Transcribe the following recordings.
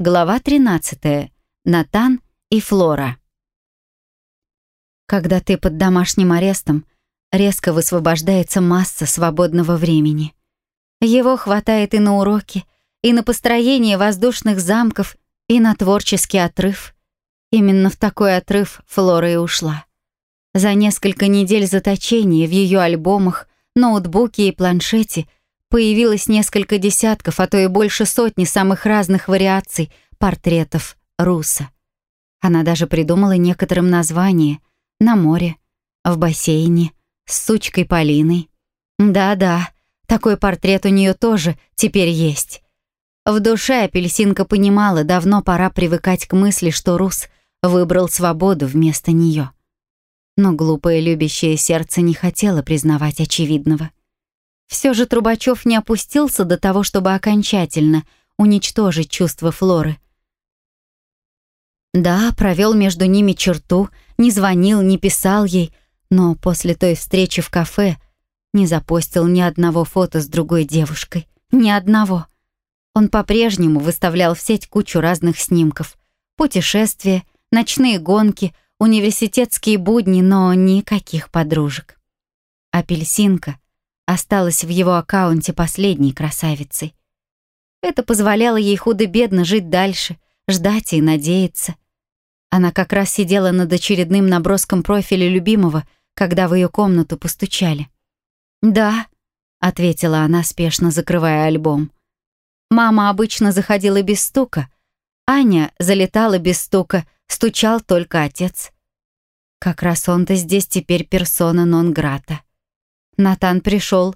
Глава 13. Натан и Флора. Когда ты под домашним арестом, резко высвобождается масса свободного времени. Его хватает и на уроки, и на построение воздушных замков, и на творческий отрыв. Именно в такой отрыв Флора и ушла. За несколько недель заточения в ее альбомах, ноутбуке и планшете — Появилось несколько десятков, а то и больше сотни самых разных вариаций портретов Руса. Она даже придумала некоторым название «На море», «В бассейне», «С сучкой Полиной». Да-да, такой портрет у нее тоже теперь есть. В душе апельсинка понимала, давно пора привыкать к мысли, что Рус выбрал свободу вместо нее. Но глупое любящее сердце не хотело признавать очевидного. Все же Трубачев не опустился до того, чтобы окончательно уничтожить чувства Флоры. Да, провел между ними черту, не звонил, не писал ей, но после той встречи в кафе не запостил ни одного фото с другой девушкой. Ни одного. Он по-прежнему выставлял в сеть кучу разных снимков. Путешествия, ночные гонки, университетские будни, но никаких подружек. Апельсинка — осталась в его аккаунте последней красавицей. Это позволяло ей худо-бедно жить дальше, ждать и надеяться. Она как раз сидела над очередным наброском профиля любимого, когда в ее комнату постучали. «Да», — ответила она, спешно закрывая альбом. Мама обычно заходила без стука, Аня залетала без стука, стучал только отец. Как раз он-то здесь теперь персона нон-грата. Натан пришел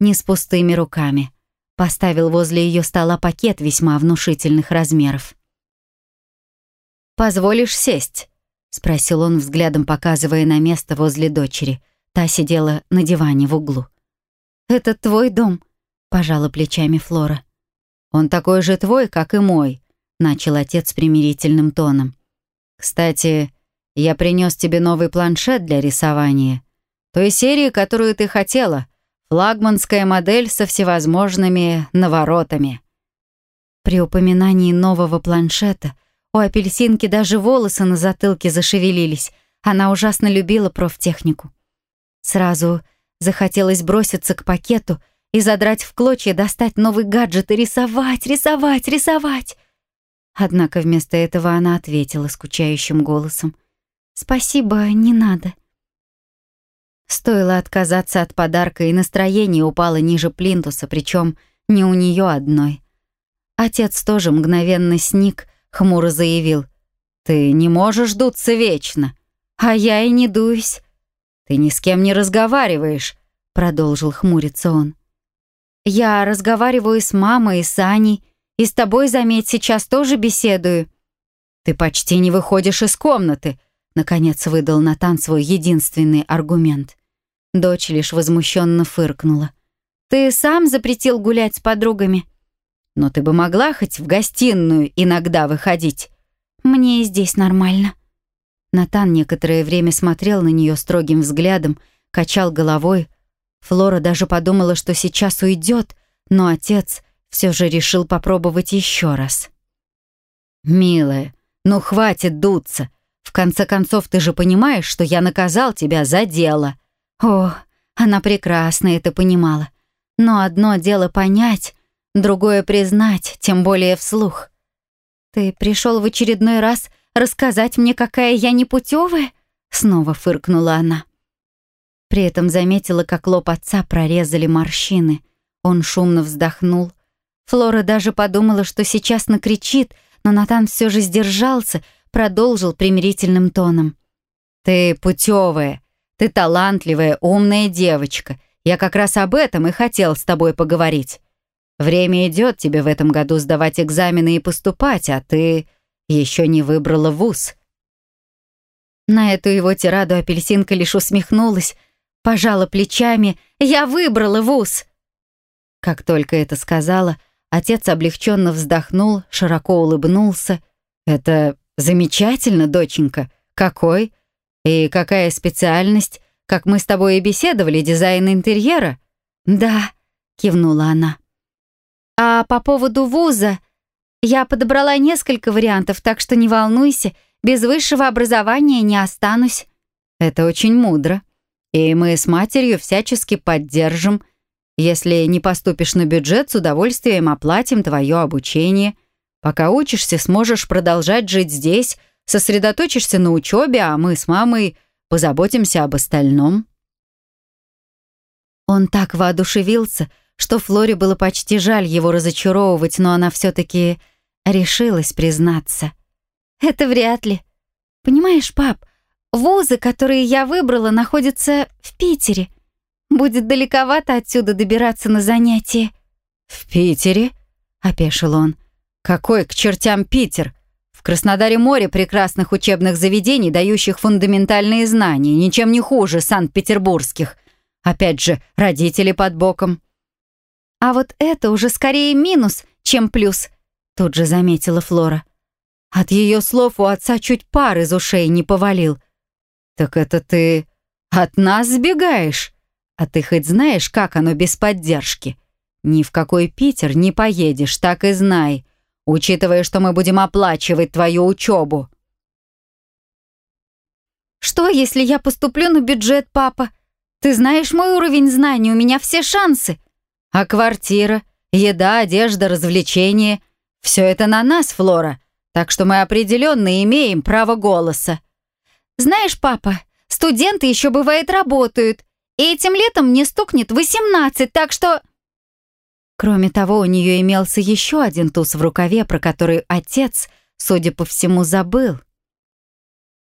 не с пустыми руками. Поставил возле ее стола пакет весьма внушительных размеров. «Позволишь сесть?» — спросил он взглядом, показывая на место возле дочери. Та сидела на диване в углу. «Это твой дом», — пожала плечами Флора. «Он такой же твой, как и мой», — начал отец примирительным тоном. «Кстати, я принес тебе новый планшет для рисования. Той серии, которую ты хотела. Флагманская модель со всевозможными наворотами. При упоминании нового планшета у апельсинки даже волосы на затылке зашевелились. Она ужасно любила профтехнику. Сразу захотелось броситься к пакету и задрать в клочья, достать новый гаджет и рисовать, рисовать, рисовать. Однако вместо этого она ответила скучающим голосом. «Спасибо, не надо. Стоило отказаться от подарка, и настроение упало ниже плинтуса, причем не у нее одной. Отец тоже мгновенно сник, хмуро заявил. «Ты не можешь дуться вечно». «А я и не дуюсь». «Ты ни с кем не разговариваешь», — продолжил хмуриться он. «Я разговариваю с мамой и с Аней, и с тобой, заметь, сейчас тоже беседую». «Ты почти не выходишь из комнаты», — наконец выдал Натан свой единственный аргумент. Дочь лишь возмущенно фыркнула. «Ты сам запретил гулять с подругами?» «Но ты бы могла хоть в гостиную иногда выходить?» «Мне и здесь нормально». Натан некоторое время смотрел на нее строгим взглядом, качал головой. Флора даже подумала, что сейчас уйдет, но отец все же решил попробовать еще раз. «Милая, ну хватит дуться. В конце концов, ты же понимаешь, что я наказал тебя за дело», о, она прекрасно это понимала. Но одно дело понять, другое признать, тем более вслух. «Ты пришел в очередной раз рассказать мне, какая я непутевая?» Снова фыркнула она. При этом заметила, как лоб отца прорезали морщины. Он шумно вздохнул. Флора даже подумала, что сейчас накричит, но Натан все же сдержался, продолжил примирительным тоном. «Ты путевая, ты талантливая, умная девочка. Я как раз об этом и хотел с тобой поговорить. Время идет тебе в этом году сдавать экзамены и поступать, а ты еще не выбрала вуз». На эту его тираду апельсинка лишь усмехнулась, пожала плечами. «Я выбрала вуз!» Как только это сказала, отец облегченно вздохнул, широко улыбнулся. «Это замечательно, доченька. Какой?» «И какая специальность? Как мы с тобой и беседовали, дизайн интерьера?» «Да», — кивнула она. «А по поводу вуза...» Я подобрала несколько вариантов, так что не волнуйся, без высшего образования не останусь». «Это очень мудро. И мы с матерью всячески поддержим. Если не поступишь на бюджет, с удовольствием оплатим твое обучение. Пока учишься, сможешь продолжать жить здесь, сосредоточишься на учебе, а мы с мамой позаботимся об остальном». Он так воодушевился, что Флоре было почти жаль его разочаровывать, но она все-таки решилась признаться. «Это вряд ли. Понимаешь, пап, вузы, которые я выбрала, находятся в Питере. Будет далековато отсюда добираться на занятия». «В Питере?» — опешил он. «Какой к чертям Питер? Краснодаре море прекрасных учебных заведений, дающих фундаментальные знания, ничем не хуже Санкт-Петербургских. Опять же, родители под боком». «А вот это уже скорее минус, чем плюс», — тут же заметила Флора. От ее слов у отца чуть пар из ушей не повалил. «Так это ты от нас сбегаешь? А ты хоть знаешь, как оно без поддержки? Ни в какой Питер не поедешь, так и знай, учитывая, что мы будем оплачивать твою учебу». «Что, если я поступлю на бюджет, папа? Ты знаешь мой уровень знаний, у меня все шансы». «А квартира, еда, одежда, развлечения — все это на нас, Флора, так что мы определенно имеем право голоса». «Знаешь, папа, студенты еще бывает работают, и этим летом мне стукнет 18, так что...» Кроме того, у нее имелся еще один туз в рукаве, про который отец, судя по всему, забыл.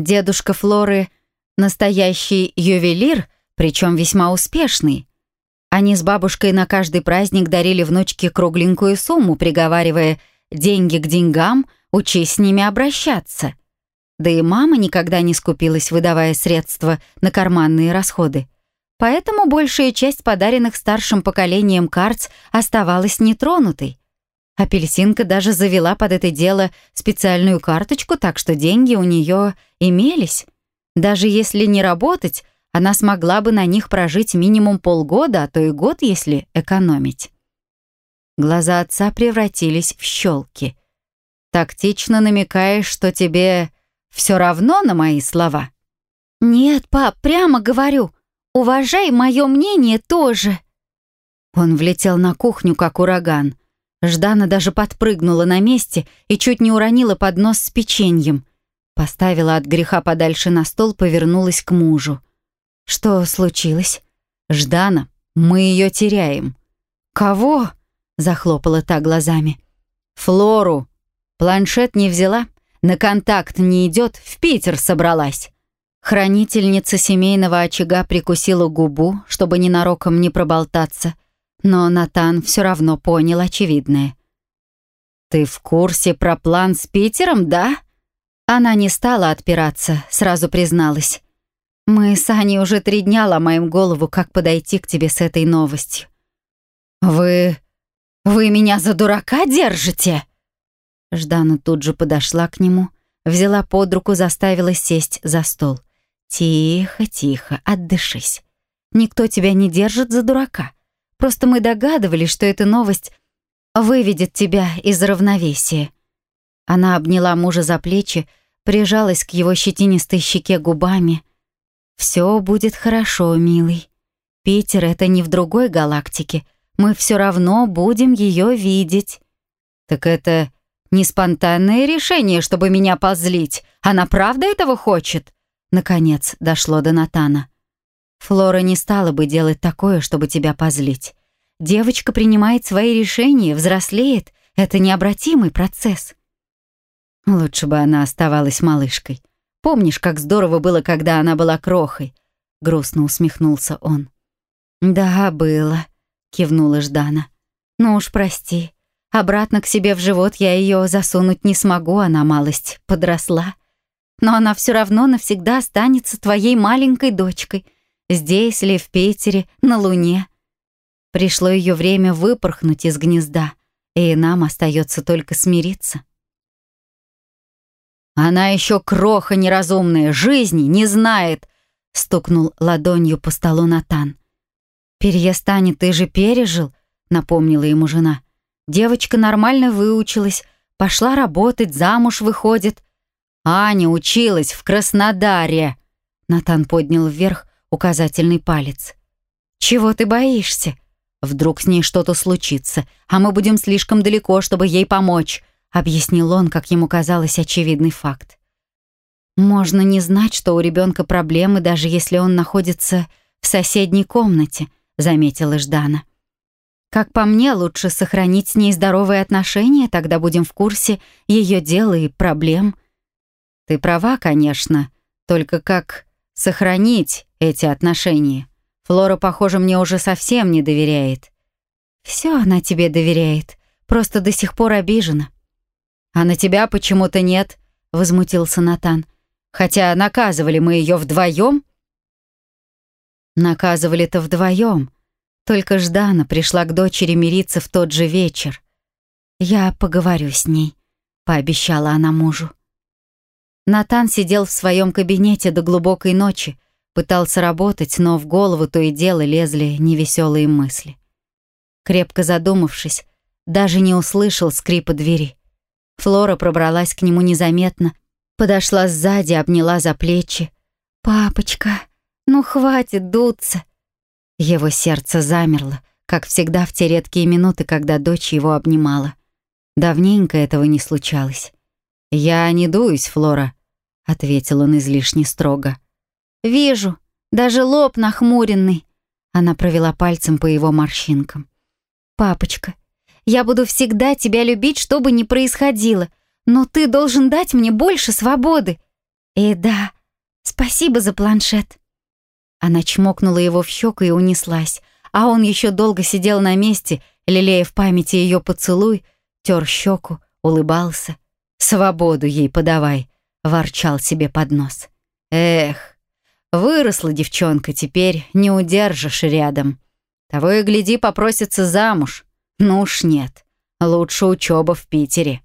Дедушка Флоры — настоящий ювелир, причем весьма успешный. Они с бабушкой на каждый праздник дарили внучке кругленькую сумму, приговаривая «деньги к деньгам», учись с ними обращаться. Да и мама никогда не скупилась, выдавая средства на карманные расходы. Поэтому большая часть подаренных старшим поколением карц оставалась нетронутой. Апельсинка даже завела под это дело специальную карточку, так что деньги у нее имелись. Даже если не работать, она смогла бы на них прожить минимум полгода, а то и год, если экономить. Глаза отца превратились в щелки. Тактично намекаешь, что тебе все равно на мои слова? Нет, пап, прямо говорю. Уважай мое мнение тоже. Он влетел на кухню, как ураган. Ждана даже подпрыгнула на месте и чуть не уронила поднос с печеньем. Поставила от греха подальше на стол, повернулась к мужу. «Что случилось?» «Ждана, мы ее теряем». «Кого?» — захлопала та глазами. «Флору», Планшет не взяла, на контакт не идет, в Питер собралась. Хранительница семейного очага прикусила губу, чтобы ненароком не проболтаться, но Натан все равно понял очевидное. «Ты в курсе про план с Питером, да?» Она не стала отпираться, сразу призналась. «Мы с Аней уже три дня ломаем голову, как подойти к тебе с этой новостью». «Вы... вы меня за дурака держите?» Ждана тут же подошла к нему, взяла под руку, заставила сесть за стол. «Тихо, тихо, отдышись. Никто тебя не держит за дурака. Просто мы догадывались, что эта новость выведет тебя из равновесия». Она обняла мужа за плечи, прижалась к его щетинистой щеке губами. «Все будет хорошо, милый. Питер — это не в другой галактике. Мы все равно будем ее видеть». «Так это не спонтанное решение, чтобы меня позлить. Она правда этого хочет?» Наконец дошло до Натана. «Флора не стала бы делать такое, чтобы тебя позлить. Девочка принимает свои решения, взрослеет. Это необратимый процесс». Лучше бы она оставалась малышкой. Помнишь, как здорово было, когда она была крохой?» Грустно усмехнулся он. «Да, было», — кивнула Ждана. «Ну уж прости. Обратно к себе в живот я ее засунуть не смогу, она малость подросла. Но она все равно навсегда останется твоей маленькой дочкой. Здесь ли, в Питере, на Луне. Пришло ее время выпорхнуть из гнезда, и нам остается только смириться. «Она еще кроха неразумная, жизни не знает», — стукнул ладонью по столу Натан. «Переезд Ани ты же пережил», — напомнила ему жена. Девочка нормально выучилась, пошла работать, замуж выходит. Аня училась в Краснодаре. Натан поднял вверх указательный палец. Чего ты боишься? Вдруг с ней что-то случится, а мы будем слишком далеко, чтобы ей помочь, объяснил он, как ему казалось, очевидный факт. Можно не знать, что у ребенка проблемы, даже если он находится в соседней комнате, заметила Ждана. Как по мне, лучше сохранить с ней здоровые отношения, тогда будем в курсе ее дел и проблем. Ты права, конечно, только как сохранить эти отношения? Флора, похоже, мне уже совсем не доверяет. Все она тебе доверяет, просто до сих пор обижена. А на тебя почему-то нет, возмутился Натан. Хотя наказывали мы ее вдвоем. Наказывали-то вдвоем. Только Ждана пришла к дочери мириться в тот же вечер. «Я поговорю с ней», — пообещала она мужу. Натан сидел в своем кабинете до глубокой ночи, пытался работать, но в голову то и дело лезли невеселые мысли. Крепко задумавшись, даже не услышал скрипа двери. Флора пробралась к нему незаметно, подошла сзади, обняла за плечи. «Папочка, ну хватит дуться!» Его сердце замерло, как всегда в те редкие минуты, когда дочь его обнимала. Давненько этого не случалось. «Я не дуюсь, Флора», — ответил он излишне строго. «Вижу, даже лоб нахмуренный», — она провела пальцем по его морщинкам. «Папочка, я буду всегда тебя любить, что бы ни происходило, но ты должен дать мне больше свободы. И да, спасибо за планшет». Она чмокнула его в щеку и унеслась, а он еще долго сидел на месте, лелея в памяти ее поцелуй, тер щеку, улыбался. «Свободу ей подавай», — ворчал себе под нос. «Эх, выросла девчонка, теперь не удержишь рядом. Того и гляди, попросится замуж. Ну уж нет, лучше учеба в Питере».